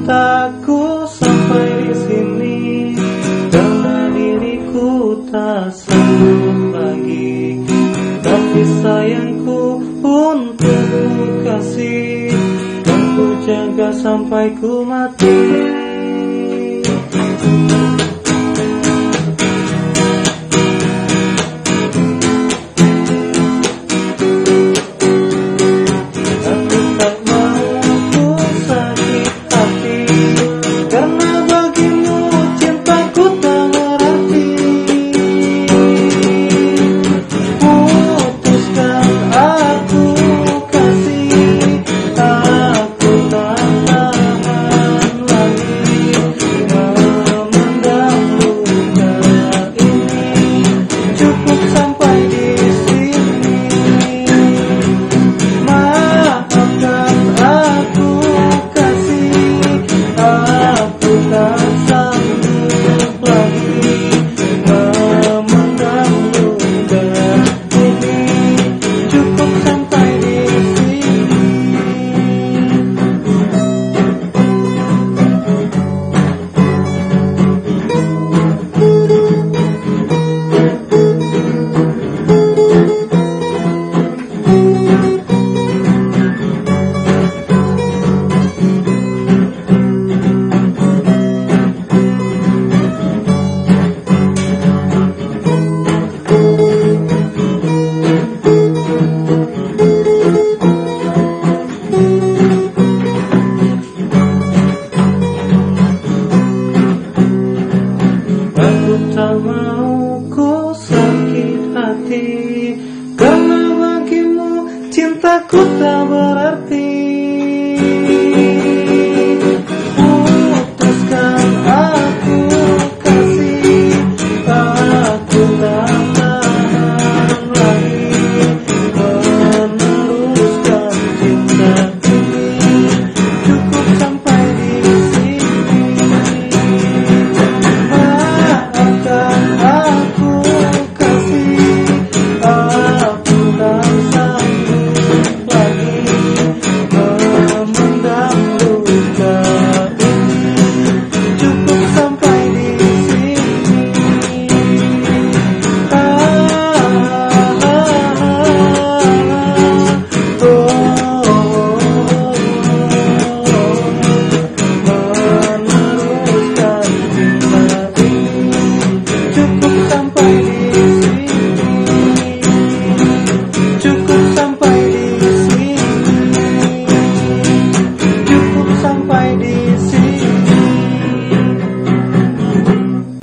cintaku sampai di sini karena diriku tak sanggup lagi tapi sayangku untuk kasih dan ku jaga sampai ku mati. Hati. Karena bagimu cintaku